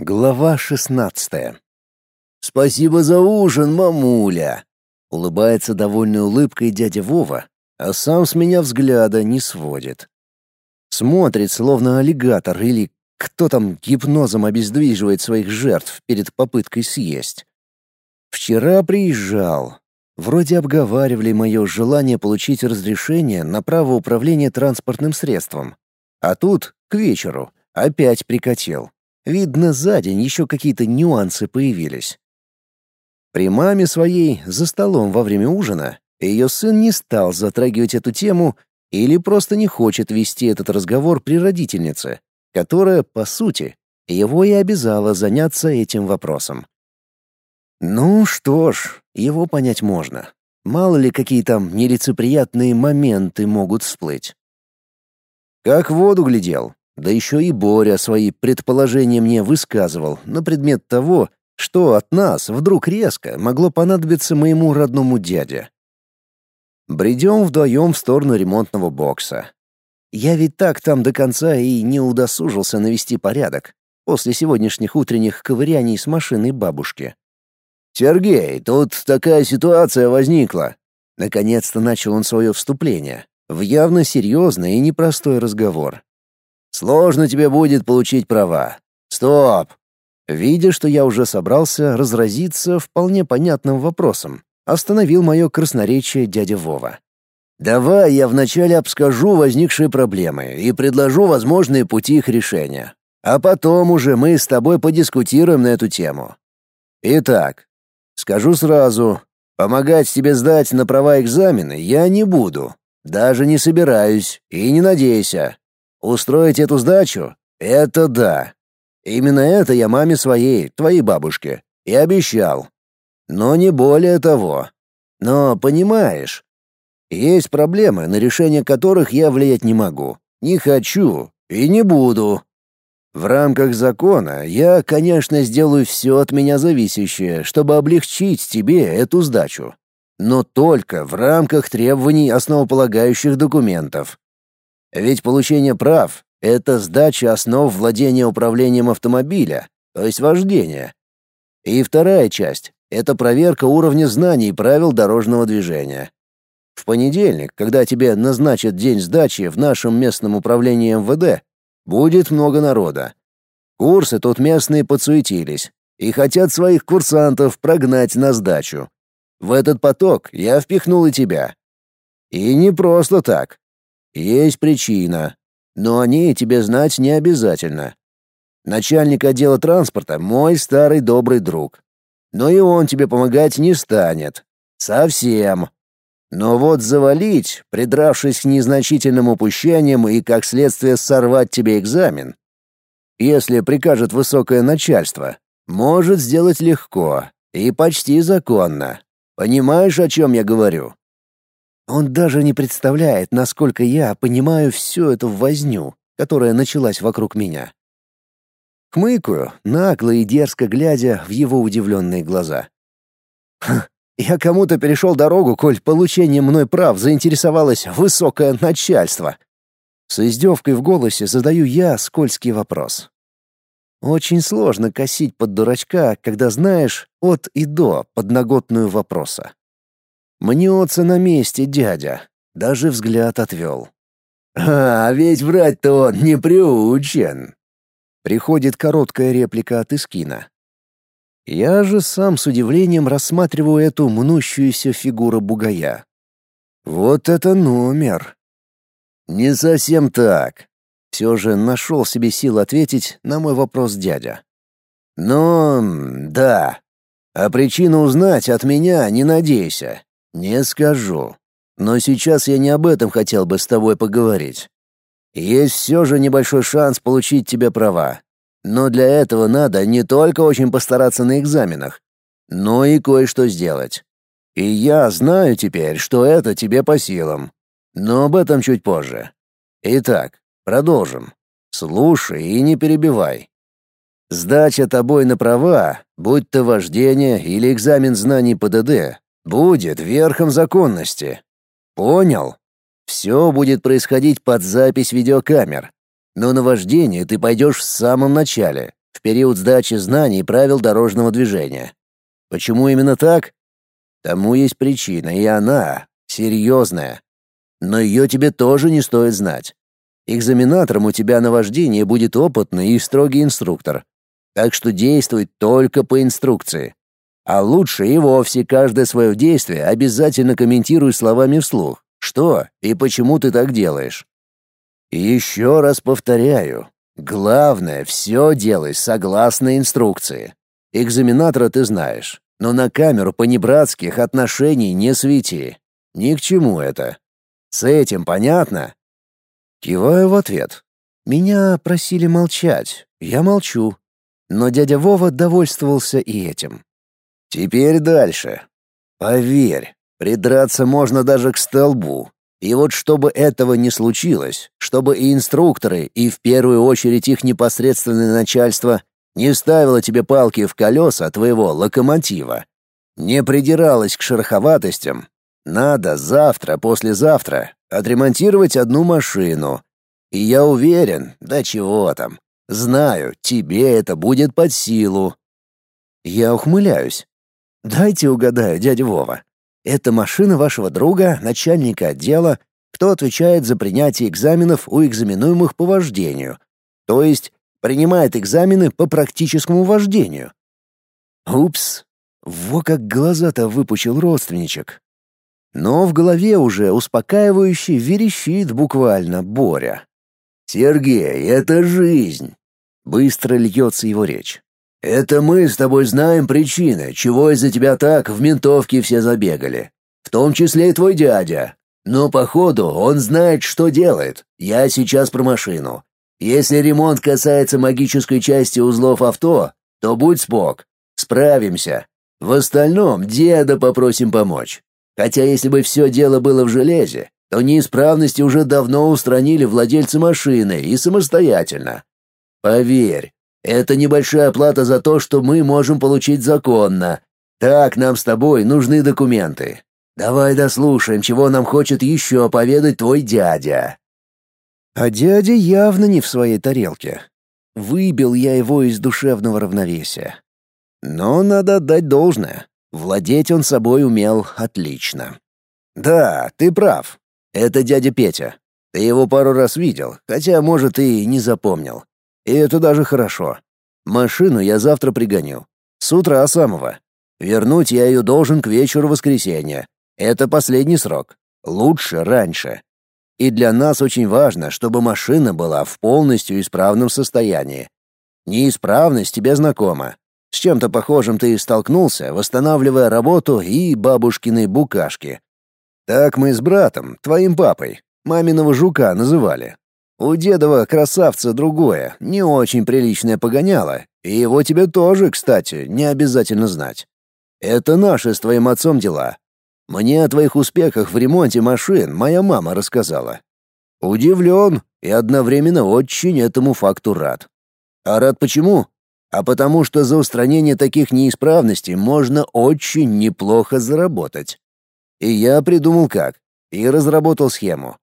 Глава шестнадцатая. «Спасибо за ужин, мамуля!» — улыбается довольной улыбкой дядя Вова, а сам с меня взгляда не сводит. Смотрит, словно аллигатор или кто там гипнозом обездвиживает своих жертв перед попыткой съесть. Вчера приезжал. Вроде обговаривали мое желание получить разрешение на право управления транспортным средством. А тут, к вечеру, опять прикатил. Видно, за день еще какие-то нюансы появились. При маме своей за столом во время ужина ее сын не стал затрагивать эту тему или просто не хочет вести этот разговор при родительнице, которая, по сути, его и обязала заняться этим вопросом. Ну что ж, его понять можно. Мало ли какие там нелицеприятные моменты могут всплыть. Как в воду глядел, да еще и Боря свои предположения мне высказывал на предмет того, что от нас вдруг резко могло понадобиться моему родному дяде. Бредем вдвоем в сторону ремонтного бокса. Я ведь так там до конца и не удосужился навести порядок после сегодняшних утренних ковыряний с машиной бабушки. «Сергей, тут такая ситуация возникла». Наконец-то начал он свое вступление в явно серьезный и непростой разговор. Сложно тебе будет получить права. Стоп. Видя, что я уже собрался разразиться вполне понятным вопросом, остановил мое красноречие дядя Вова. Давай я вначале обскажу возникшие проблемы и предложу возможные пути их решения. А потом уже мы с тобой подискутируем на эту тему. Итак, скажу сразу, помогать тебе сдать на права экзамены я не буду. Даже не собираюсь и не надейся. Устроить эту сдачу — это да. Именно это я маме своей, твоей бабушке, и обещал. Но не более того. Но, понимаешь, есть проблемы, на решение которых я влиять не могу, не хочу и не буду. В рамках закона я, конечно, сделаю все от меня зависящее, чтобы облегчить тебе эту сдачу. Но только в рамках требований основополагающих документов. Ведь получение прав — это сдача основ владения управлением автомобиля, то есть вождения. И вторая часть — это проверка уровня знаний правил дорожного движения. В понедельник, когда тебе назначат день сдачи в нашем местном управлении МВД, будет много народа. Курсы тут местные подсуетились и хотят своих курсантов прогнать на сдачу. В этот поток я впихнул и тебя. И не просто так. Есть причина, но о ней тебе знать не обязательно. Начальник отдела транспорта — мой старый добрый друг. Но и он тебе помогать не станет. Совсем. Но вот завалить, придравшись к незначительным упущениям и, как следствие, сорвать тебе экзамен, если прикажет высокое начальство, может сделать легко и почти законно. Понимаешь, о чем я говорю? Он даже не представляет, насколько я понимаю всю эту возню, которая началась вокруг меня. Хмыкаю, нагло и дерзко глядя в его удивленные глаза. «Я кому-то перешел дорогу, коль получением мной прав заинтересовалось высокое начальство». С издевкой в голосе задаю я скользкий вопрос. Очень сложно косить под дурачка, когда знаешь от и до подноготную вопроса. Мнется на месте дядя. Даже взгляд отвел. «А, ведь врать-то он не приучен!» Приходит короткая реплика от Искина. Я же сам с удивлением рассматриваю эту мнущуюся фигуру бугая. Вот это номер! Не совсем так. Все же нашел себе сил ответить на мой вопрос дядя. Но да. А причину узнать от меня не надейся. «Не скажу. Но сейчас я не об этом хотел бы с тобой поговорить. Есть все же небольшой шанс получить тебе права. Но для этого надо не только очень постараться на экзаменах, но и кое-что сделать. И я знаю теперь, что это тебе по силам. Но об этом чуть позже. Итак, продолжим. Слушай и не перебивай. Сдача тобой на права, будь то вождение или экзамен знаний ПДД, будет верхом законности. Понял? Все будет происходить под запись видеокамер. Но на вождение ты пойдешь в самом начале, в период сдачи знаний правил дорожного движения. Почему именно так? Тому есть причина, и она серьезная. Но ее тебе тоже не стоит знать. Экзаменатором у тебя на вождение будет опытный и строгий инструктор. Так что действуй только по инструкции. А лучше и вовсе каждое свое действие обязательно комментируй словами вслух. Что и почему ты так делаешь? И еще раз повторяю. Главное, все делай согласно инструкции. Экзаменатора ты знаешь, но на камеру понебратских отношений не свети. Ни к чему это. С этим понятно? Киваю в ответ. Меня просили молчать. Я молчу. Но дядя Вова довольствовался и этим. Теперь дальше. Поверь, придраться можно даже к столбу. И вот чтобы этого не случилось, чтобы и инструкторы, и в первую очередь их непосредственное начальство не ставило тебе палки в колеса твоего локомотива, не придиралось к шероховатостям, надо завтра, послезавтра отремонтировать одну машину. И я уверен, да чего там, знаю, тебе это будет под силу. Я ухмыляюсь. Дайте угадаю, дядя Вова. Это машина вашего друга, начальника отдела, кто отвечает за принятие экзаменов у экзаменуемых по вождению, то есть принимает экзамены по практическому вождению. Упс, во как глаза-то выпучил родственничек. Но в голове уже успокаивающе верещит буквально Боря. «Сергей, это жизнь!» Быстро льется его речь. Это мы с тобой знаем причины, чего из-за тебя так в ментовке все забегали. В том числе и твой дядя. Но походу он знает, что делает. Я сейчас про машину. Если ремонт касается магической части узлов авто, то будь спок. Справимся. В остальном деда попросим помочь. Хотя если бы все дело было в железе, то неисправности уже давно устранили владельцы машины и самостоятельно. Поверь, это небольшая плата за то, что мы можем получить законно. Так нам с тобой нужны документы. Давай дослушаем, чего нам хочет еще поведать твой дядя». А дядя явно не в своей тарелке. Выбил я его из душевного равновесия. Но надо отдать должное. Владеть он собой умел отлично. «Да, ты прав. Это дядя Петя. Ты его пару раз видел, хотя, может, и не запомнил. И это даже хорошо. Машину я завтра пригоню. С утра самого. Вернуть я ее должен к вечеру воскресенья. Это последний срок. Лучше раньше. И для нас очень важно, чтобы машина была в полностью исправном состоянии. Неисправность тебе знакома. С чем-то похожим ты и столкнулся, восстанавливая работу и бабушкины букашки. Так мы с братом, твоим папой, маминого жука называли. У дедова красавца другое, не очень приличное погоняло, и его тебе тоже, кстати, не обязательно знать. Это наши с твоим отцом дела. Мне о твоих успехах в ремонте машин моя мама рассказала. Удивлен и одновременно очень этому факту рад. А рад почему? А потому что за устранение таких неисправностей можно очень неплохо заработать. И я придумал как, и разработал схему.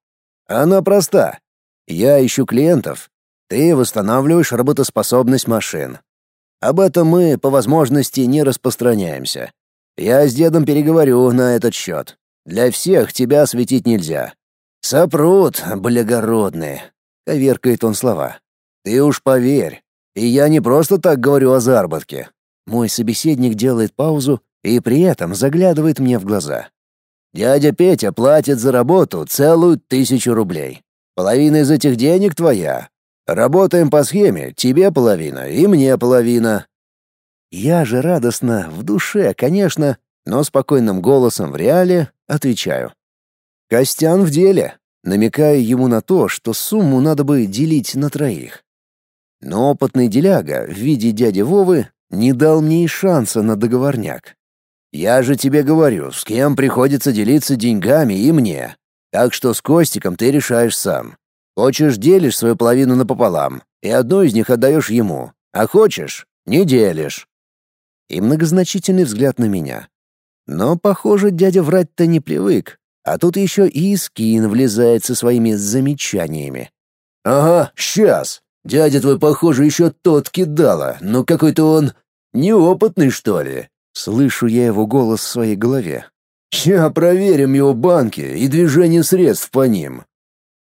Она проста. Я ищу клиентов. Ты восстанавливаешь работоспособность машин. Об этом мы, по возможности, не распространяемся. Я с дедом переговорю на этот счет. Для всех тебя светить нельзя. Сопрут, благородные. Коверкает он слова. Ты уж поверь. И я не просто так говорю о заработке. Мой собеседник делает паузу и при этом заглядывает мне в глаза. Дядя Петя платит за работу целую тысячу рублей. Половина из этих денег твоя. Работаем по схеме, тебе половина и мне половина. Я же радостно, в душе, конечно, но спокойным голосом в реале отвечаю. Костян в деле, намекая ему на то, что сумму надо бы делить на троих. Но опытный деляга в виде дяди Вовы не дал мне и шанса на договорняк. Я же тебе говорю, с кем приходится делиться деньгами и мне. Так что с Костиком ты решаешь сам. Хочешь, делишь свою половину напополам, и одну из них отдаешь ему, а хочешь — не делишь». И многозначительный взгляд на меня. Но, похоже, дядя врать-то не привык, а тут еще и Искин влезает со своими замечаниями. «Ага, сейчас. Дядя твой, похоже, еще тот кидала, но какой-то он неопытный, что ли. Слышу я его голос в своей голове. Ща проверим его банки и движение средств по ним.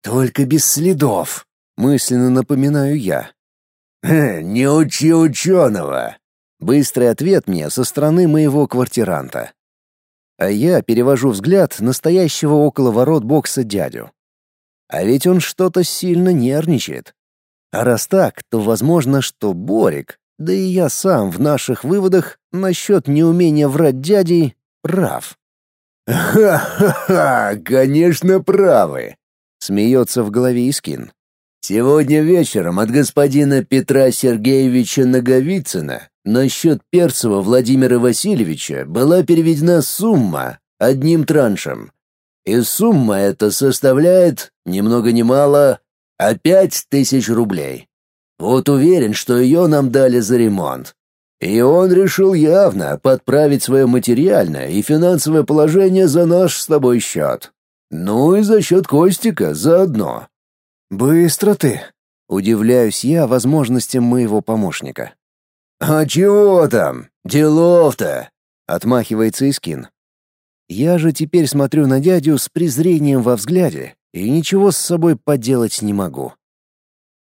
Только без следов, мысленно напоминаю я. «Не учи ученого!» Быстрый ответ мне со стороны моего квартиранта. А я перевожу взгляд настоящего около ворот бокса дядю. А ведь он что-то сильно нервничает. А раз так, то возможно, что Борик, да и я сам в наших выводах насчет неумения врать дяди, прав. «Ха-ха-ха, конечно, правы!» — смеется в голове Искин. «Сегодня вечером от господина Петра Сергеевича Наговицына на счет Перцева Владимира Васильевича была переведена сумма одним траншем. И сумма эта составляет, ни много ни мало, а пять тысяч рублей. Вот уверен, что ее нам дали за ремонт. И он решил явно подправить свое материальное и финансовое положение за наш с тобой счет. Ну и за счет Костика заодно. «Быстро ты!» — удивляюсь я возможностям моего помощника. «А чего там? Делов-то!» — отмахивается Искин. Я же теперь смотрю на дядю с презрением во взгляде и ничего с собой поделать не могу.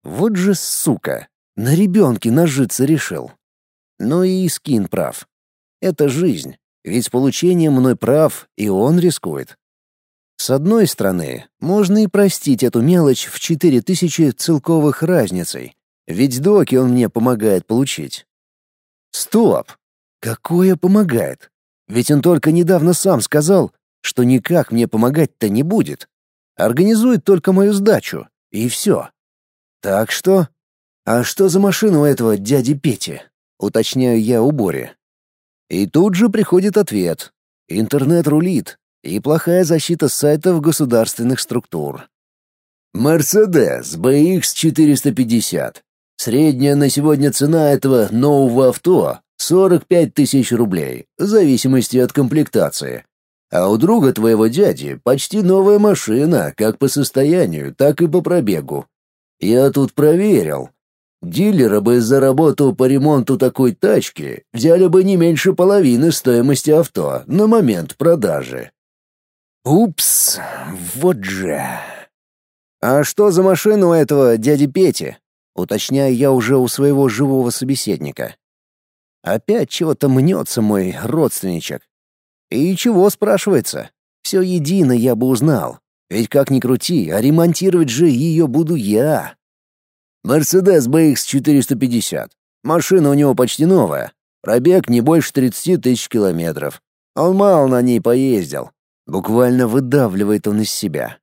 Вот же сука, на ребенке нажиться решил. Но и Искин прав. Это жизнь, ведь с получением мной прав и он рискует. С одной стороны, можно и простить эту мелочь в четыре тысячи целковых разницей, ведь доки он мне помогает получить. Стоп! Какое помогает? Ведь он только недавно сам сказал, что никак мне помогать-то не будет. Организует только мою сдачу, и все. Так что... А что за машина у этого дяди Пети? Уточняю я у Бори. И тут же приходит ответ. Интернет рулит, и плохая защита сайтов государственных структур. Mercedes BX 450. Средняя на сегодня цена этого нового авто — 45 тысяч рублей, в зависимости от комплектации. А у друга твоего дяди почти новая машина, как по состоянию, так и по пробегу. Я тут проверил. Дилеры бы за работу по ремонту такой тачки взяли бы не меньше половины стоимости авто на момент продажи. Упс, вот же. А что за машина у этого дяди Пети? Уточняю я уже у своего живого собеседника. Опять чего-то мнется мой родственничек. И чего, спрашивается? Все едино я бы узнал. Ведь как ни крути, а ремонтировать же ее буду я. Мерседес BX 450. Машина у него почти новая. Пробег не больше 30 тысяч километров. Он мало на ней поездил. Буквально выдавливает он из себя.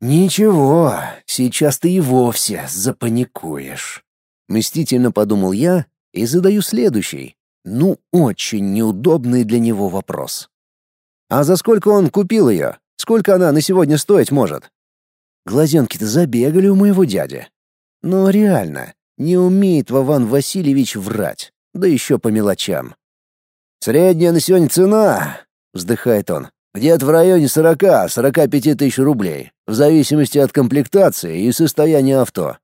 «Ничего, сейчас ты и вовсе запаникуешь», — мстительно подумал я и задаю следующий, ну, очень неудобный для него вопрос. «А за сколько он купил ее? Сколько она на сегодня стоить может?» Глазенки-то забегали у моего дяди. Но реально, не умеет Вован Васильевич врать, да еще по мелочам. «Средняя на сегодня цена», — вздыхает он, где-то в районе 40-45 тысяч рублей, в зависимости от комплектации и состояния авто.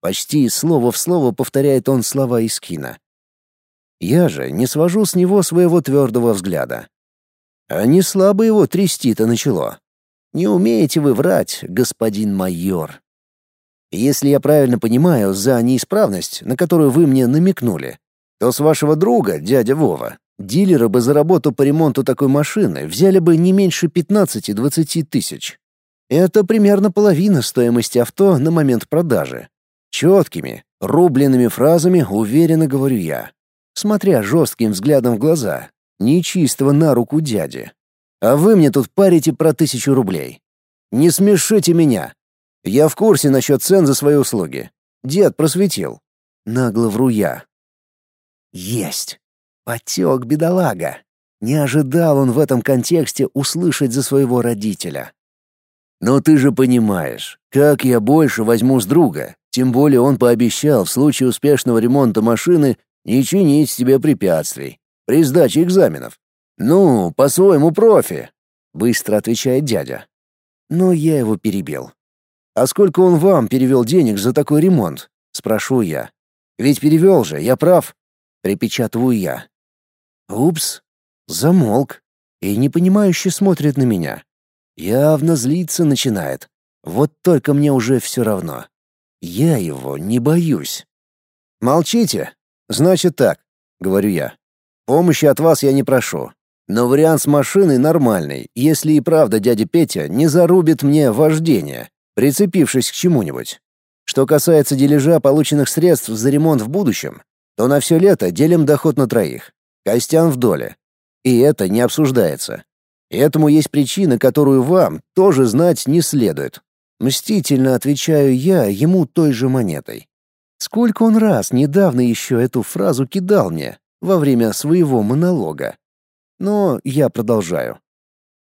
Почти слово в слово повторяет он слова из кино. Я же не свожу с него своего твердого взгляда. А не слабо его трясти-то начало. Не умеете вы врать, господин майор. Если я правильно понимаю, за неисправность, на которую вы мне намекнули, то с вашего друга, дядя Вова, Дилеры бы за работу по ремонту такой машины взяли бы не меньше 15-20 тысяч. Это примерно половина стоимости авто на момент продажи. Четкими, рубленными фразами уверенно говорю я, смотря жестким взглядом в глаза, нечистого на руку дяди. А вы мне тут парите про тысячу рублей. Не смешите меня. Я в курсе насчет цен за свои услуги. Дед просветил. Нагло вру я. Есть. Потек бедолага. Не ожидал он в этом контексте услышать за своего родителя. «Но ты же понимаешь, как я больше возьму с друга, тем более он пообещал в случае успешного ремонта машины не чинить себе препятствий при сдаче экзаменов. Ну, по-своему профи», — быстро отвечает дядя. Но я его перебил. «А сколько он вам перевел денег за такой ремонт? Спрошу я. «Ведь перевел же, я прав?» Припечатываю я. Упс. Замолк и непонимающе смотрит на меня. Явно злиться начинает. Вот только мне уже все равно. Я его не боюсь. «Молчите? Значит так», — говорю я. «Помощи от вас я не прошу. Но вариант с машиной нормальный, если и правда дядя Петя не зарубит мне вождение, прицепившись к чему-нибудь. Что касается дележа полученных средств за ремонт в будущем, то на все лето делим доход на троих. Костян в доле. И это не обсуждается. Этому есть причина, которую вам тоже знать не следует. Мстительно отвечаю я ему той же монетой. Сколько он раз недавно еще эту фразу кидал мне во время своего монолога. Но я продолжаю.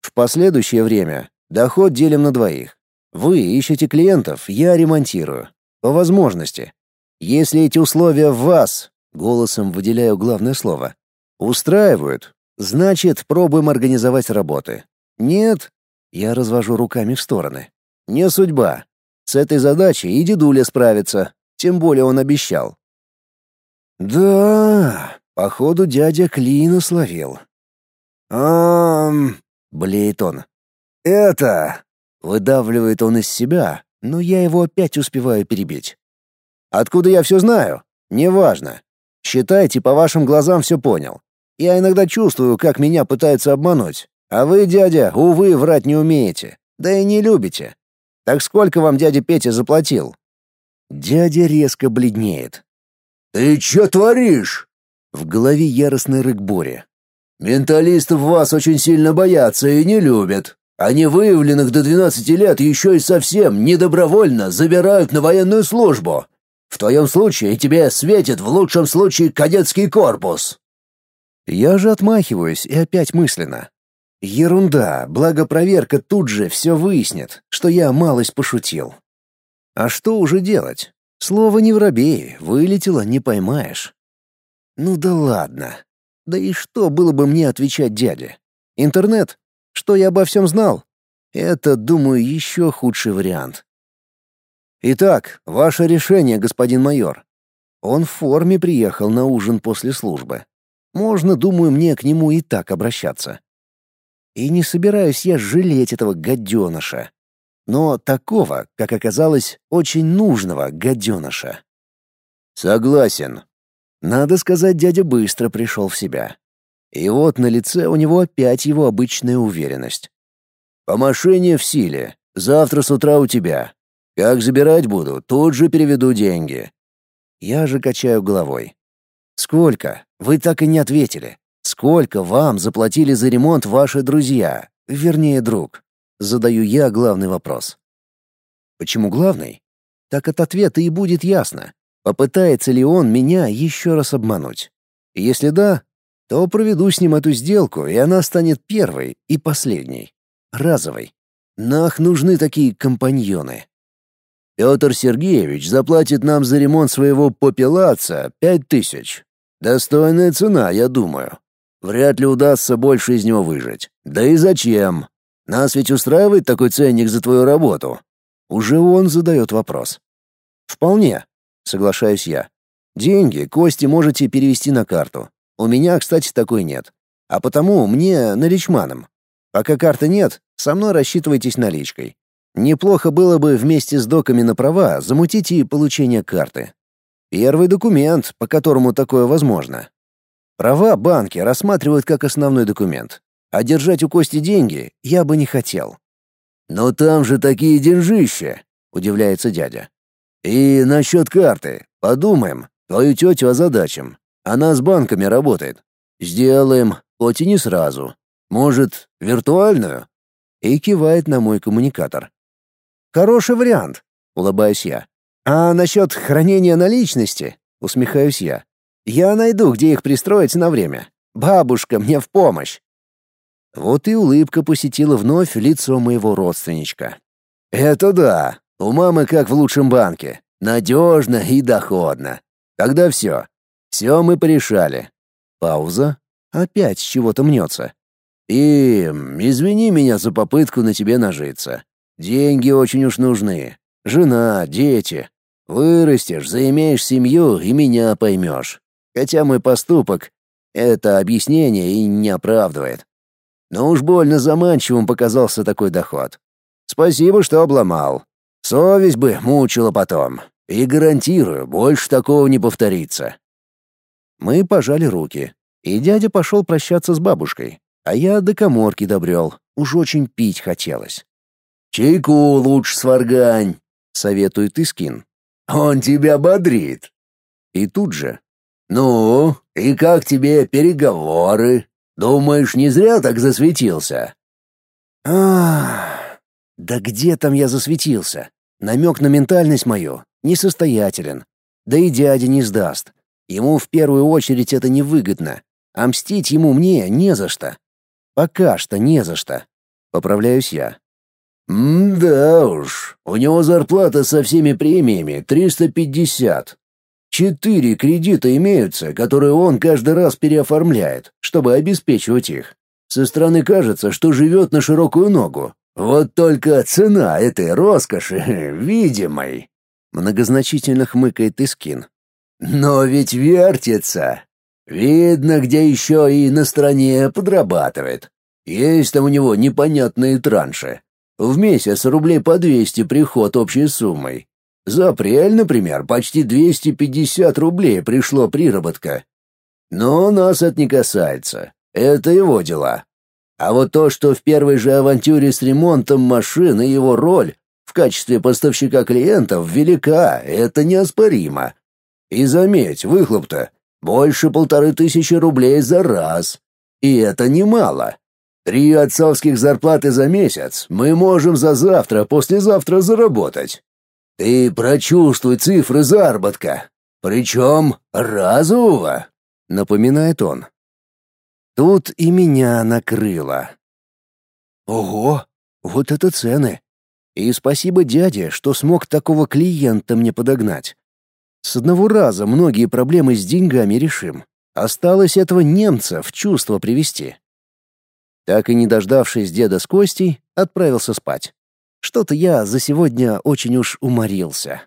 В последующее время доход делим на двоих. Вы ищете клиентов, я ремонтирую. По возможности. Если эти условия вас, голосом выделяю главное слово, устраивают, значит, пробуем организовать работы. Нет, я развожу руками в стороны. Не судьба. С этой задачей и дедуля справится, тем более он обещал. Да, походу дядя клина словил. «Ам...» — блеет он. «Это...» — выдавливает он из себя, но я его опять успеваю перебить. «Откуда я все знаю? Неважно. Считайте, по вашим глазам все понял. Я иногда чувствую, как меня пытаются обмануть. А вы, дядя, увы, врать не умеете. Да и не любите. Так сколько вам дядя Петя заплатил?» Дядя резко бледнеет. «Ты что творишь?» В голове яростный рык Бори. Менталистов вас очень сильно боятся и не любят. Они выявленных до 12 лет еще и совсем недобровольно забирают на военную службу. В твоем случае тебе светит в лучшем случае кадетский корпус». Я же отмахиваюсь и опять мысленно. Ерунда, благо проверка тут же все выяснит, что я малость пошутил. А что уже делать? Слово не воробей, вылетело, не поймаешь. Ну да ладно, да и что было бы мне отвечать дяде? Интернет? Что я обо всем знал? Это, думаю, еще худший вариант. Итак, ваше решение, господин майор. Он в форме приехал на ужин после службы. Можно, думаю, мне к нему и так обращаться. И не собираюсь я жалеть этого гаденыша. Но такого, как оказалось, очень нужного гаденыша. Согласен, надо сказать, дядя быстро пришел в себя. И вот на лице у него опять его обычная уверенность. «По машине в силе. Завтра с утра у тебя. Как забирать буду, тут же переведу деньги». Я же качаю головой. «Сколько? Вы так и не ответили. Сколько вам заплатили за ремонт ваши друзья? Вернее, друг?» Задаю я главный вопрос. Почему главный? Так от ответа и будет ясно. Попытается ли он меня еще раз обмануть? Если да, то проведу с ним эту сделку, и она станет первой и последней. Разовой. Нах нужны такие компаньоны. Петр Сергеевич заплатит нам за ремонт своего попелаца пять тысяч. Достойная цена, я думаю. Вряд ли удастся больше из него выжить. Да и зачем? Нас ведь устраивает такой ценник за твою работу. Уже он задает вопрос. Вполне соглашаюсь я. Деньги, кости можете перевести на карту. У меня, кстати, такой нет. А потому мне наличманом. Пока карты нет, со мной рассчитывайтесь наличкой. Неплохо было бы вместе с доками на права замутить и получение карты. Первый документ, по которому такое возможно. Права банки рассматривают как основной документ. А держать у Кости деньги я бы не хотел. «Но там же такие деньжища!» — удивляется дядя. И насчет карты. Подумаем. Твою тетю озадачим. Она с банками работает. Сделаем, хоть и не сразу. Может, виртуальную?» И кивает на мой коммуникатор. «Хороший вариант», — улыбаюсь я. «А насчет хранения наличности?» — усмехаюсь я. «Я найду, где их пристроить на время. Бабушка мне в помощь». Вот и улыбка посетила вновь лицо моего родственничка. «Это да. У мамы как в лучшем банке. Надежно и доходно. Тогда все. Все мы порешали. Пауза. Опять чего-то мнется. И извини меня за попытку на тебе нажиться. Деньги очень уж нужны. Жена, дети. Вырастешь, заимеешь семью и меня поймешь. Хотя мой поступок — это объяснение и не оправдывает. Но уж больно заманчивым показался такой доход. Спасибо, что обломал. Совесть бы мучила потом. И гарантирую, больше такого не повторится. Мы пожали руки, и дядя пошел прощаться с бабушкой, а я до коморки добрел, уж очень пить хотелось. «Чайку лучше сваргань», — советует Искин. «Он тебя бодрит». И тут же. «Ну, и как тебе переговоры? Думаешь, не зря так засветился?» «Ах, да где там я засветился? Намек на ментальность мою несостоятелен. Да и дядя не сдаст. Ему в первую очередь это невыгодно, а мстить ему мне не за что. Пока что не за что. Поправляюсь я. «Да уж, у него зарплата со всеми премиями 350. Четыре кредита имеются, которые он каждый раз переоформляет, чтобы обеспечивать их. Со стороны кажется, что живет на широкую ногу. Вот только цена этой роскоши видимой. Многозначительно хмыкает Искин. Но ведь вертится. Видно, где еще и на стороне подрабатывает. Есть там у него непонятные транши. В месяц рублей по 200 приход общей суммой. За апрель, например, почти 250 рублей пришло приработка. Но нас это не касается. Это его дела. А вот то, что в первой же авантюре с ремонтом машины его роль в качестве поставщика клиентов велика, это неоспоримо. И заметь, выхлоп-то больше полторы тысячи рублей за раз. И это немало. Три отцовских зарплаты за месяц мы можем за завтра, послезавтра заработать. Ты прочувствуй цифры заработка. Причем разового, напоминает он. Тут и меня накрыло. Ого, вот это цены. И спасибо дяде, что смог такого клиента мне подогнать. С одного раза многие проблемы с деньгами решим. Осталось этого немца в чувство привести. Так и не дождавшись деда с Костей, отправился спать. Что-то я за сегодня очень уж уморился.